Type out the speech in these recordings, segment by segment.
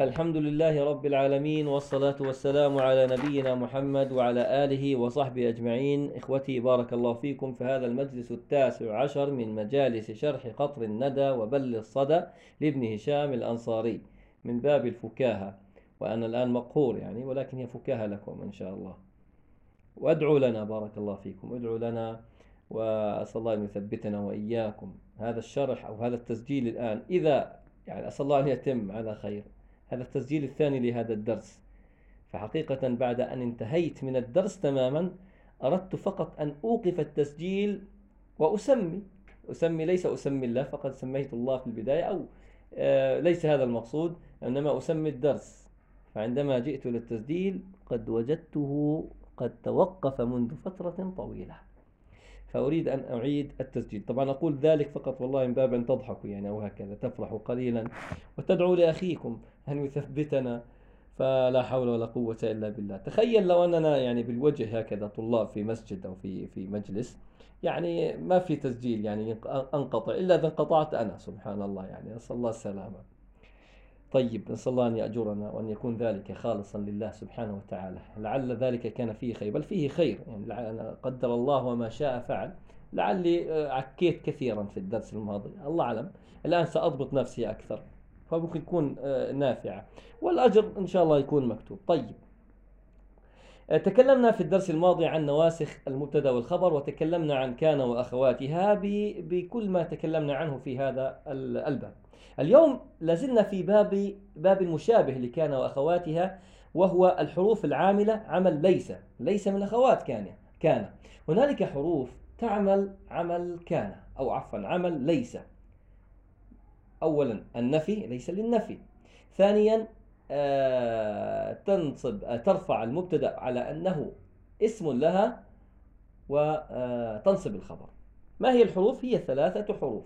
الحمد لله رب العالمين والصلاة والسلام على نبينا محمد وعلى آله وصحبه أجمعين. إخوتي بارك الله فيكم في هذا المجلس التاسع عشر من مجالس شرح قطر الندى وبل الصدى لابن هشام الأنصاري من باب الفكاهة. وأنا الآن مقهور يعني ولكن هي فكاهة لكم إن شاء الله. وادعوا لنا بارك الله فيكم ادعوا لنا وأسأل الله أن يثبتنا وإياكم. هذا الشرح أو هذا التسجيل الآن إذا يعني أسأل الله أن يتم على خير. هذا التسجيل الثاني لهذا الدرس. فحقيقة بعد أن انتهيت من الدرس تماما أردت فقط أن أوقف التسجيل وأسمي. أسمي ليس أسمي الله فقد سميت الله في البداية أو آه، ليس هذا المقصود إنما أسمي الدرس. فعندما جئت للتسجيل قد وجدته قد توقف منذ فترة طويلة. فأريد أن أعيد التسجيل. طبعا أقول ذلك فقط والله من باب أن تضحكوا يعني أو هكذا تفرحوا قليلا وتدعوا لأخيكم أن يثبتنا فلا حول ولا قوة إلا بالله. تخيل لو أننا يعني بالوجه هكذا طلاب في مسجد أو في في مجلس يعني ما في تسجيل يعني أنقطع إلا إذا انقطعت أنا سبحان الله يعني أسأل الله السلامة. طيب نسأل الله أن يأجرنا وأن يكون ذلك خالصا لله سبحانه وتعالى. لعل ذلك كان فيه خير بل فيه خير. يعني قدر الله وما شاء فعل. لعلي آه، عكيت كثيرا في الدرس الماضي. الله أعلم. الآن سأضبط نفسي أكثر فممكن يكون آه، نافعة. والأجر إن شاء الله يكون مكتوب. طيب. آه، تكلمنا في الدرس الماضي عن نواسخ المبتدأ والخبر وتكلمنا عن كان وأخواتها بكل ما تكلمنا عنه في هذا الباب. اليوم لازلنا في باب باب المشابه لكان وأخواتها وهو الحروف العاملة عمل ليس، ليس من أخوات كان كان. هنالك حروف تعمل عمل كان أو عفوا عمل ليس. اولا النفي ليس للنفي. ثانيا آه، تنصب آه، ترفع المبتدأ على أنه اسم لها وتنصب الخبر ما هي الحروف هي ثلاثة حروف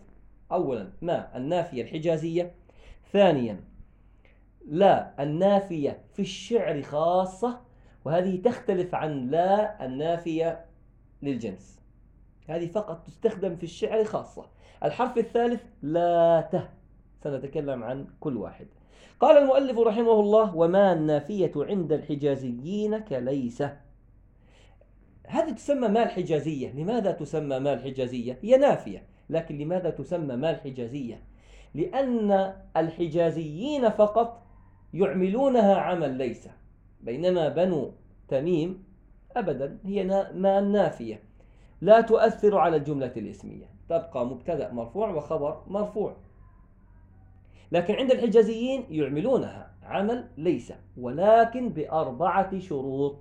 اولا ما النافية الحجازية؟ ثانيا لا النافية في الشعر خاصة وهذه تختلف عن لا النافية للجنس. هذه فقط تستخدم في الشعر خاصة. الحرف الثالث لا ته سنتكلم عن كل واحد. قال المؤلف رحمه الله وما النافية عند الحجازيين كليس. هذه تسمى ما الحجازية. لماذا تسمى ما الحجازية؟ هي نافية. لكن لماذا تسمى ما الحجازية لأن الحجازيين فقط يعملونها عمل ليس بينما بنو تميم أبدا هي ما النافية لا تؤثر على الجملة الإسمية تبقى مبتدأ مرفوع وخبر مرفوع. لكن عند الحجازيين يعملونها عمل ليس ولكن بأربعة شروط.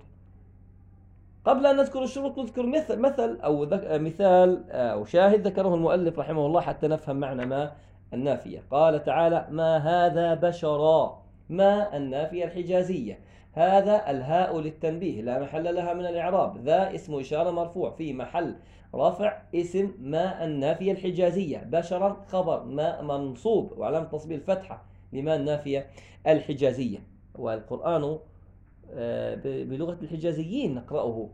قبل أن نذكر الشروط نذكر مثل مثل أو مثال أو شاهد ذكره المؤلف رحمه الله حتى نفهم معنى ما النافية. قال تعالى ما هذا بشرا؟ ما النافية الحجازية؟ هذا الهاء للتنبيه لا محل لها من الإعراب. ذا اسم إشارة مرفوع في محل رفع اسم ما النافية الحجازية. بشرا خبر ما منصوب وعلامة تصبيل الفتحة لما النافية الحجازية. والقرآن آه، بلغة الحجازيين نقرأه.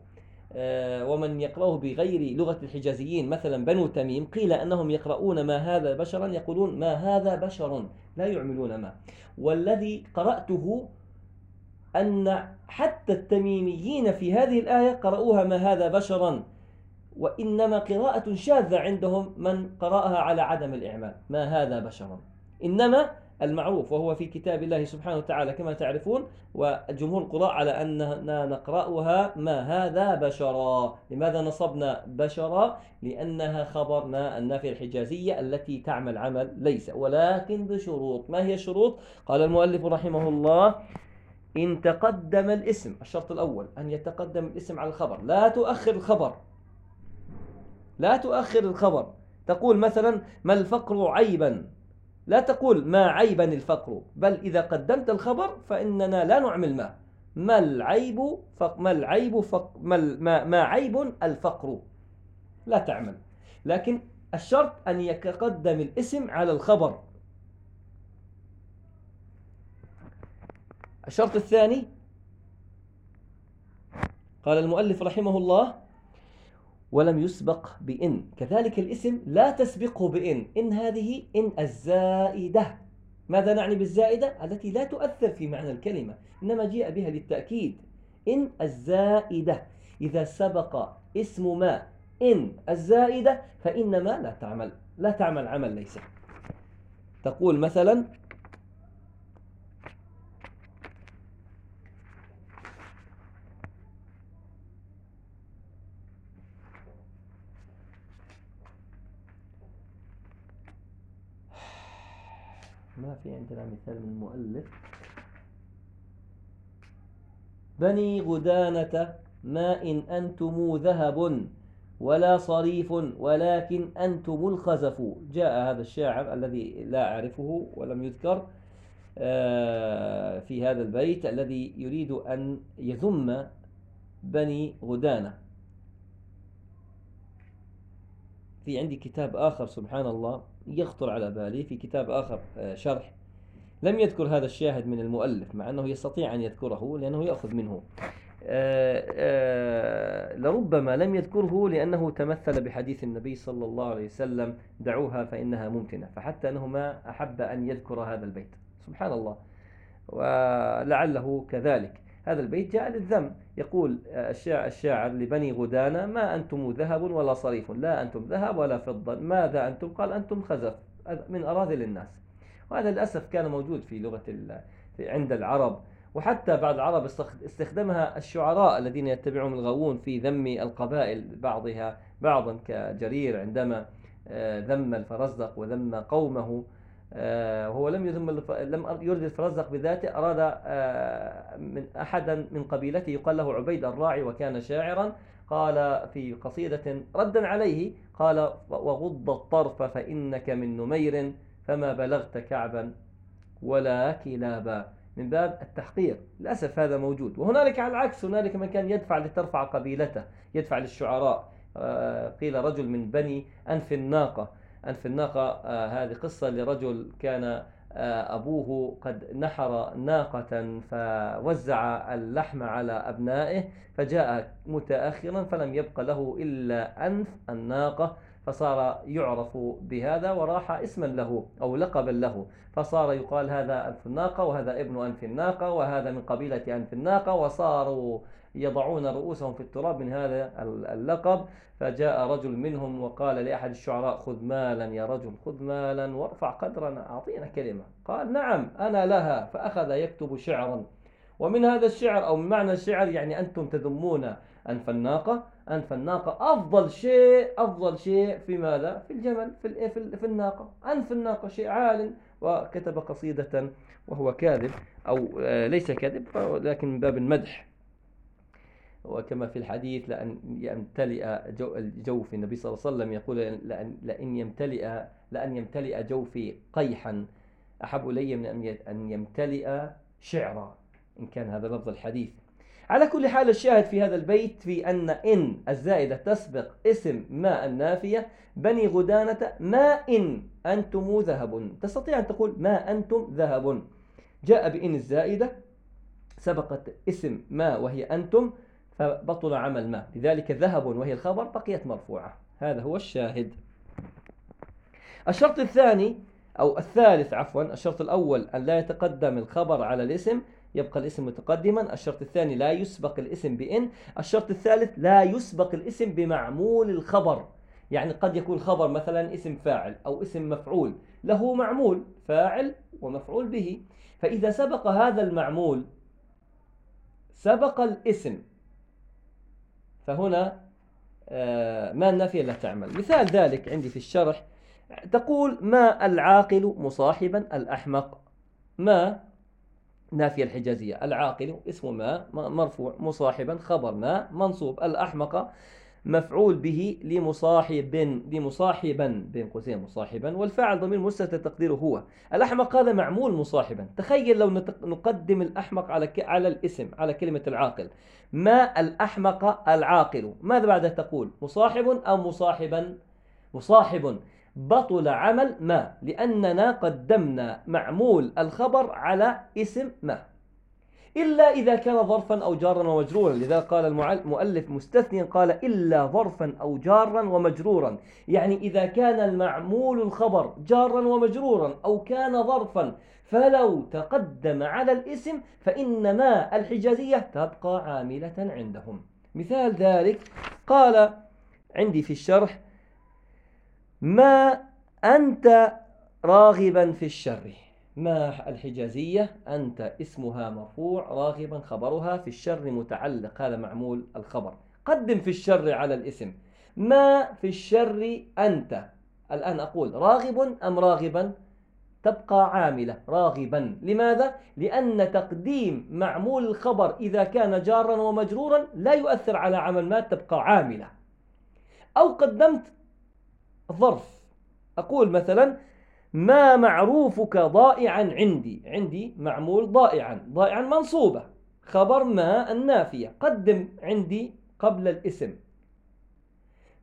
آه، ومن يقرأه بغير لغة الحجازيين مثلا بنو تميم قيل أنهم يقرؤون ما هذا بشرا يقولون ما هذا بشر لا يعملون ما. والذي قرأته أن حتى التميميين في هذه الآية قرأوها ما هذا بشرا. وإنما قراءة شاذة عندهم من قرأها على عدم الإعمال. ما هذا بشرا؟ إنما المعروف وهو في كتاب الله سبحانه وتعالى كما تعرفون والجمهور القراء على أننا نقرأها ما هذا بشرا؟ لماذا نصبنا بشرا لأنها خبر ما النافية الحجازية التي تعمل عمل ليس ولكن بشروط. ما هي الشروط؟ قال المؤلف رحمه الله إن تقدم الاسم الشرط الأول أن يتقدم الاسم على الخبر. لا تؤخر الخبر. لا تؤخر الخبر. تقول مثلا ما الفقر عيبا؟ لا تقول ما عيبا الفقر بل إذا قدمت الخبر فإننا لا نعمل ما. ما العيب فق ما العيب فق ما, ما, ما عيب الفقر؟ لا تعمل. لكن الشرط أن يتقدم الاسم على الخبر. الشرط الثاني قال المؤلف رحمه الله ولم يسبق بإن. كذلك الاسم لا تسبقه بإن. إن هذه إن الزائدة. ماذا نعني بالزائدة؟ التي لا تؤثر في معنى الكلمة إنما جاء بها للتأكيد. إن الزائدة. إذا سبق اسم ما إن الزائدة فإن ما لا تعمل لا تعمل عمل ليس. تقول مثلا ما في عندنا مثال من المؤلف. بني غدانة ما إن أنتم ذهب ولا صريف ولكن أنتم الخزف. جاء هذا الشاعر الذي لا أعرفه ولم يذكر آه، في هذا البيت الذي يريد أن يذم بني غدانة. في عندي كتاب آخر سبحان الله. يخطر على بالي في كتاب آخر آه، شرح. لم يذكر هذا الشاهد من المؤلف مع أنه يستطيع أن يذكره لأنه يأخذ منه. آه، آه، لربما لم يذكره لأنه تمثل بحديث النبي صلى الله عليه وسلم دعوها فإنها ممتنة فحتى أنه ما أحب أن يذكر هذا البيت. سبحان الله. ولعله كذلك. هذا البيت جاء للذم. يقول الشاعر لبني غدانة ما أنتم ذهب ولا صريف لا أنتم ذهب ولا فضة ماذا أنتم؟ قال أنتم خزف من أراذل الناس. وهذا للأسف كان موجود في لغة عند العرب. وحتى بعض العرب استخدمها الشعراء الذين يتبعهم الغاوون في ذم القبائل بعضها بعضا كجرير عندما آه، ذم الفرزدق وذم قومه. آه، هو لم يذم لم يرد الفرزدق بذاته أراد آه، من أحدا من قبيلته يقال له عبيد الراعي وكان شاعرا قال في قصيدة ردا عليه قال وغض الطرف فإنك من نمير فما بلغت كعبا ولا كلابا. من باب التحقير. للأسف هذا موجود. وهنالك على العكس هنالك من كان يدفع لترفع قبيلته يدفع للشعراء. آه، قيل رجل من بني أنف الناقة. أنف الناقة آه، هذه قصة لرجل كان آه، أبوه قد نحر ناقة فوزع اللحم على أبنائه فجاء متأخرا فلم يبق له إلا أنف الناقة. فصار يعرف بهذا وراح اسما له أو لقبا له. فصار يقال هذا أنف الناقة وهذا ابن أنف الناقة وهذا من قبيلة أنف الناقة وصاروا يضعون رؤوسهم في التراب من هذا اللقب. فجاء رجل منهم وقال لأحد الشعراء خذ مالا يا رجل خذ مالا وارفع قدرنا أعطينا كلمة. قال نعم أنا لها فأخذ يكتب شعرا. ومن هذا الشعر أو من معنى الشعر يعني أنتم تذمون أنف الناقة. أنف الناقة أفضل شيء أفضل شيء في ماذا؟ في الجمل في, في الناقة. أنف الناقة شيء عال وكتب قصيدة وهو كاذب أو آه، ليس كاذب لكن من باب المدح. وكما في الحديث لأن يمتلئ جوف النبي صلى الله عليه وسلم يقول لأن, لأن يمتلئ لأن يمتلئ جوفي قيحا أحب إلي من أن يمتلئ شعرا. إن كان هذا لفظ الحديث. على كل حال الشاهد في هذا البيت في أن إن الزائدة تسبق اسم ما النافية بني غدانة ما إن أنتم ذهب تستطيع أن تقول ما أنتم ذهب جاء بإن الزائدة سبقت اسم ما وهي أنتم فبطل عمل ما. لذلك ذهب وهي الخبر بقيت مرفوعة. هذا هو الشاهد. الشرط الثاني أو الثالث عفوا الشرط الأول أن لا يتقدم الخبر على الاسم يبقى الاسم متقدما الشرط الثاني لا يسبق الاسم بإن الشرط الثالث لا يسبق الاسم بمعمول الخبر. يعني قد يكون خبر مثلا اسم فاعل أو اسم مفعول له معمول فاعل ومفعول به. فإذا سبق هذا المعمول سبق الاسم فهنا آه، ما النافية لا تعمل. مثال ذلك عندي في الشرح تقول ما العاقل مصاحبا الأحمق؟ ما نافية الحجازية. العاقل اسم ما مرفوع. مصاحبا خبر ما. منصوب. الأحمق مفعول به لمصاحب لمصاحبا بين قوسين مصاحبا. والفاعل ضمير مستتر تقديره هو. الأحمق هذا معمول مصاحبا. تخيل لو نقدم الأحمق على على الاسم على كلمة العاقل. ما الأحمق العاقل؟ ماذا بعد تقول؟ مصاحب أو مصاحبا؟ مصاحب. بطل عمل ما لأننا قدمنا معمول الخبر على اسم ما. إلا إذا كان ظرفا أو جارا ومجرورا. لذا قال المؤلف مستثنيا قال إلا ظرفا أو جارا ومجرورا. يعني إذا كان المعمول الخبر جارا ومجرورا أو كان ظرفا فلو تقدم على الاسم فإن ما الحجازية تبقى عاملة عندهم. مثال ذلك قال عندي في الشرح ما أنت راغبا في الشر؟ ما الحجازية؟ أنت اسمها مرفوع راغبا خبرها في الشر متعلق. هذا معمول الخبر. قدم في الشر على الاسم. ما في الشر أنت؟ الآن أقول راغب أم راغبا؟ تبقى عاملة. راغبا. لماذا؟ لأن تقديم معمول الخبر إذا كان جارا ومجرورا لا يؤثر على عمل ما تبقى عاملة. أو قدمت ظرف أقول مثلا ما معروفك ضائعا عندي؟ عندي معمول ضائعا ضائعا منصوبة. خبر ما النافية. قدم عندي قبل الاسم.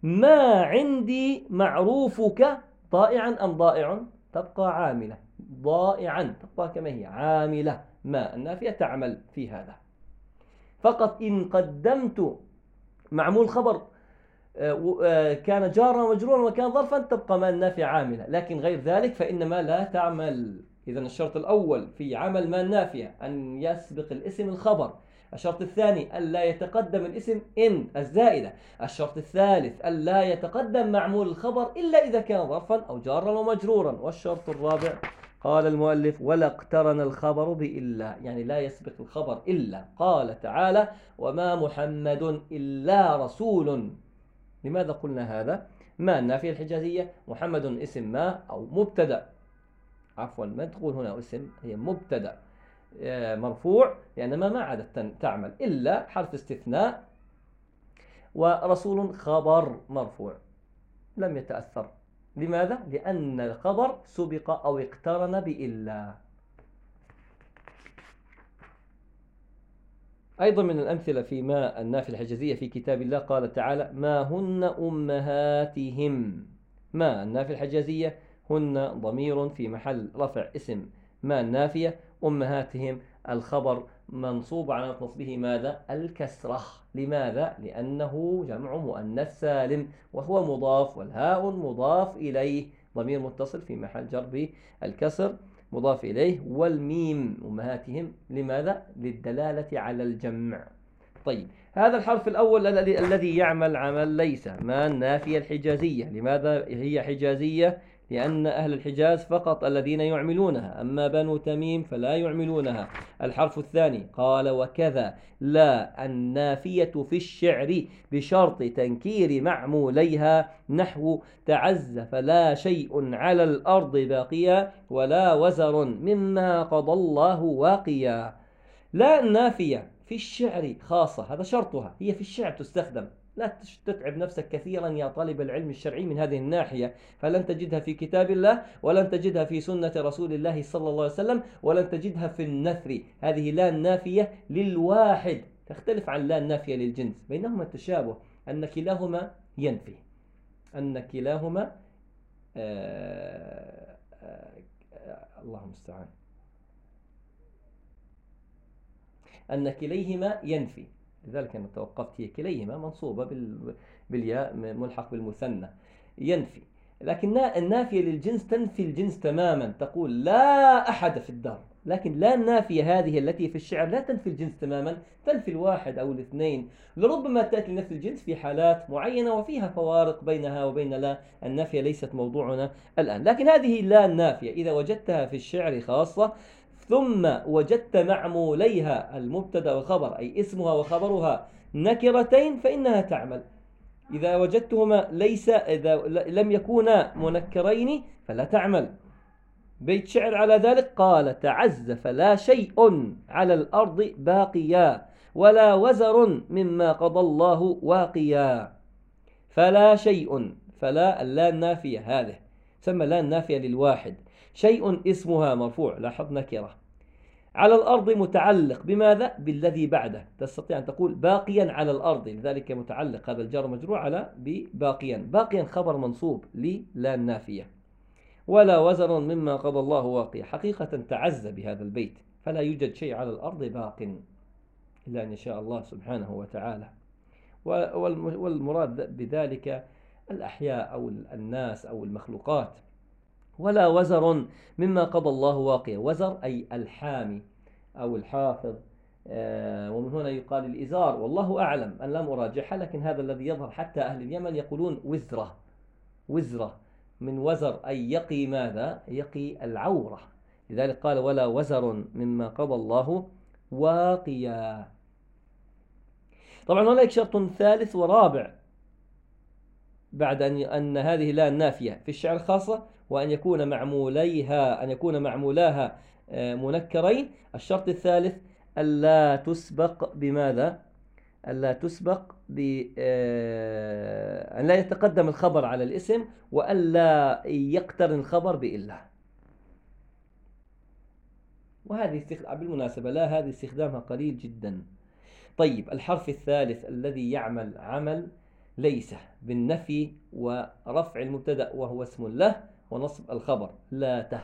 ما عندي معروفك ضائعا أم ضائع؟ تبقى عاملة. ضائعا. تبقى كما هي. عاملة. ما النافية تعمل في هذا. فقط إن قدمت معمول خبر كان جارا ومجرورا وكان ظرفا تبقى ما النافية عاملة لكن غير ذلك فإنما لا تعمل. إذا الشرط الأول في عمل ما النافية أن يسبق الاسم الخبر. الشرط الثاني ألا يتقدم الاسم إن الزائدة. الشرط الثالث ألا يتقدم معمول الخبر إلا إذا كان ظرفا أو جارا ومجرورا. والشرط الرابع قال المؤلف ولا اقترن الخبر بإلا. يعني لا يسبق الخبر إلا. قال تعالى وما محمد إلا رسول. لماذا قلنا هذا؟ ما النافية الحجازية؟ محمد اسم ما أو مبتدأ. عفوا ما تقول هنا اسم؟ هي مبتدأ. آه، مرفوع لأن ما ما عادت تعمل؟ إلا حرف استثناء. ورسول خبر مرفوع. لم يتأثر. لماذا؟ لأن الخبر سبق أو اقترن بإلا. أيضا من الأمثلة في ما النافية الحجازية في كتاب الله قال تعالى ما هن أمهاتهم. ما النافية الحجازية؟ هن ضمير في محل رفع اسم. ما النافية؟ أمهاتهم. الخبر منصوب على نصبه ماذا؟ الكسرة. لماذا؟ لأنه جمع مؤنث سالم وهو مضاف والهاء مضاف إليه. ضمير متصل في محل جر بالكسر. مضاف إليه والميم أمهاتهم. لماذا؟ للدلالة على الجمع. طيب هذا الحرف الأول الذي يعمل عمل ليس ما النافية الحجازية. لماذا هي حجازية؟ لأن أهل الحجاز فقط الذين يعملونها. أما بنو تميم فلا يعملونها. الحرف الثاني قال وكذا. لا النافية في الشعر بشرط تنكير معموليها نحو تعز فلا شيء على الأرض باقيا ولا وزر مما قضى الله واقيا. لا النافية في الشعر خاصة هذا شرطها. هي في الشعر تستخدم. لا تتعب نفسك كثيرا يا طالب العلم الشرعي من هذه الناحية فلن تجدها في كتاب الله ولن تجدها في سنة رسول الله صلى الله عليه وسلم ولن تجدها في النثر. هذه لا النافية للواحد تختلف عن لا النافية للجنس. بينهما التشابه أن كلاهما ينفي. أن كلاهما آه آه آه الله المستعان. أن كليهما ينفي. لذلك أنا توقفت هي كليهما منصوبة بالياء ملحق بالمثنى. ينفي. لكن النافية للجنس تنفي الجنس تماما. تقول لا أحد في الدار. لكن لا النافية هذه التي في الشعر لا تنفي الجنس تماما. تنفي الواحد أو الاثنين. لربما تأتي نفي الجنس في حالات معينة وفيها فوارق بينها وبين لا. النافية ليست موضوعنا الآن. لكن هذه لا النافية. إذا وجدتها في الشعر خاصة ثم وجدت معموليها المبتدأ والخبر أي اسمها وخبرها نكرتين فإنها تعمل. إذا وجدتهما ليس إذا لم يكونا منكرين فلا تعمل. بيت شعر على ذلك قال تعز فلا شيء على الأرض باقيا ولا وزر مما قضى الله واقيا. فلا شيء فلا اللا النافية هذه سمى لا النافية للواحد. شيء اسمها مرفوع لاحظ نكرة. على الأرض متعلق بماذا؟ بالذي بعده. تستطيع أن تقول باقيا على الأرض لذلك متعلق هذا الجار مجروع على بباقيا. باقيا خبر منصوب للا النافية ولا وزر مما قضى الله واقيا. حقيقة تعز بهذا البيت. فلا يوجد شيء على الأرض باق إلا أن يشاء الله سبحانه وتعالى. والمراد بذلك الأحياء أو الناس أو المخلوقات. ولا وزر مما قضى الله واقيا وزر أي الحامي أو الحافظ. آه، ومن هنا يقال الإزار. والله أعلم أن لم أراجعها لكن هذا الذي يظهر حتى أهل اليمن يقولون وزرة. وزرة. من وزر أي يقي ماذا؟ يقي العورة. لذلك قال ولا وزر مما قضى الله واقيا. طبعا هناك شرط ثالث ورابع. بعد أن أن هذه لا النافية في الشعر خاصة وأن يكون معموليها أن يكون معمولاها آه، منكرين. الشرط الثالث ألا تسبق بماذا؟ ألا تسبق ب آه، أن لا يتقدم الخبر على الاسم وألا يقترن الخبر بإلا وهذه بالمناسبة لا هذه استخدامها قليل جدا. طيب الحرف الثالث الذي يعمل عمل ليس بالنفي ورفع المبتدا وهو اسم له ونصب الخبر. لا ته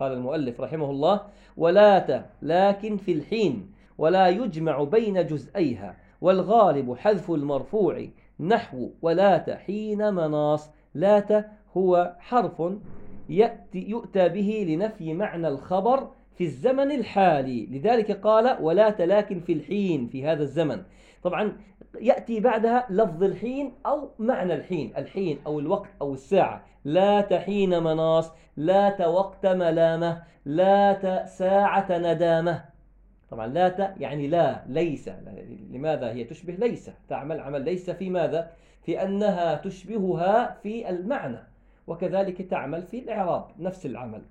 قال المؤلف رحمه الله ولا ته لكن في الحين ولا يجمع بين جزئيها والغالب حذف المرفوع نحو ولات حين مناص. لات هو حرف يأتي يؤتى به لنفي معنى الخبر في الزمن الحالي. لذلك قال ولات لكن في الحين في هذا الزمن. طبعا يأتي بعدها لفظ الحين أو معنى الحين الحين أو الوقت أو الساعة. لا تحين مناص لا وقت ملامة لا ساعة ندامة. طبعا لا يعني لا ليس. لماذا هي تشبه ليس؟ تعمل عمل ليس في ماذا؟ في أنها تشبهها في المعنى وكذلك تعمل في الإعراب نفس العمل.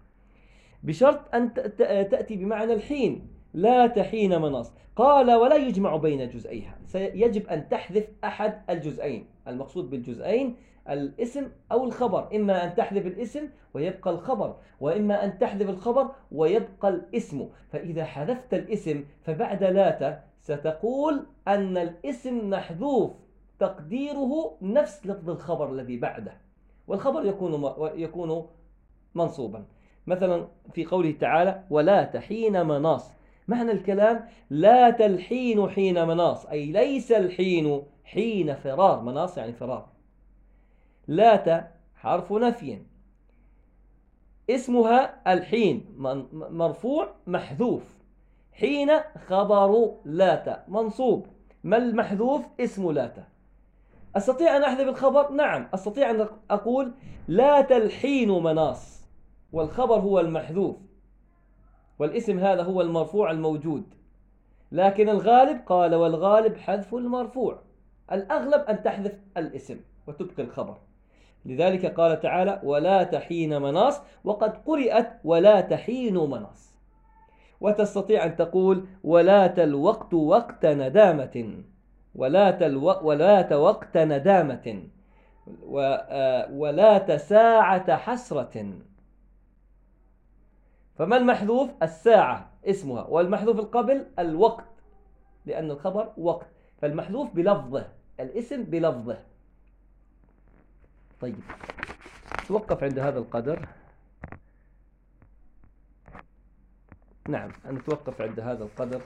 بشرط أن تأتي بمعنى الحين. لا تحين مناص. قال ولا يجمع بين جزئيها يجب أن تحذف أحد الجزئين المقصود بالجزئين الاسم أو الخبر. إما أن تحذف الاسم ويبقى الخبر وإما أن تحذف الخبر ويبقى الاسم. فإذا حذفت الاسم فبعد لات ستقول أن الاسم محذوف تقديره نفس لفظ الخبر الذي بعده. والخبر يكون يكون منصوبا. مثلا في قوله تعالى ولا تحين مناص. معنى الكلام لا تلحين حين مناص أي ليس الحين حين فرار مناص يعني فرار. لات حرف نفي. اسمها الحين مرفوع محذوف. حين خبر لات منصوب. ما المحذوف؟ اسم لات أستطيع أن أحذف الخبر؟ نعم. أستطيع أن أقول لا تلحين مناص والخبر هو المحذوف. والاسم هذا هو المرفوع الموجود. لكن الغالب قال والغالب حذف المرفوع. الأغلب أن تحذف الاسم وتبقي الخبر. لذلك قال تعالى ولا تحين مناص وقد قرئت ولا تحين مناص وتستطيع أن تقول ولا الوقت وقت ندامة ولا تلو ولا وقت ندامة. آه، ولا ساعة حسرة. فما المحذوف الساعة اسمها والمحذوف القبل الوقت لأن الخبر وقت. فالمحذوف بلفظه الاسم بلفظه. طيب توقف عند هذا القدر. نعم نتوقف عند هذا القدر.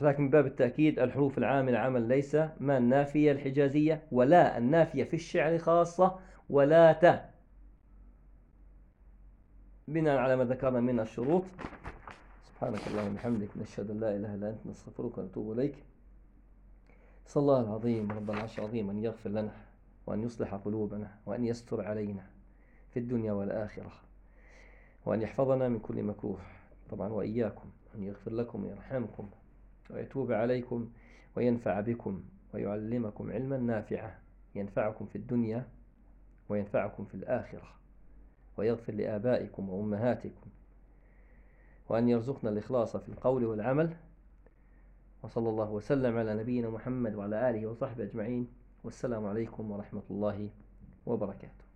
لكن من باب التأكيد الحروف العاملة عمل ليس. ما النافية الحجازية؟ ولا النافية في الشعر خاصة ولا ت. بناء على ما ذكرنا من الشروط. سبحانك اللهم وبحمدك نشهد أن لا إله إلا أنت نستغفرك ونتوب إليك. صلى الله العظيم رب العرش العظيم أن يغفر لنا وأن يصلح قلوبنا وأن يستر علينا في الدنيا والآخرة وأن يحفظنا من كل مكروه. طبعا وإياكم أن يغفر لكم ويرحمكم ويتوب عليكم وينفع بكم ويعلمكم علما نافعا ينفعكم في الدنيا وينفعكم في الآخرة. ويغفر لآبائكم وأمهاتكم وأن يرزقنا الإخلاص في القول والعمل. وصلى الله وسلم على نبينا محمد وعلى آله وصحبه أجمعين. والسلام عليكم ورحمة الله وبركاته.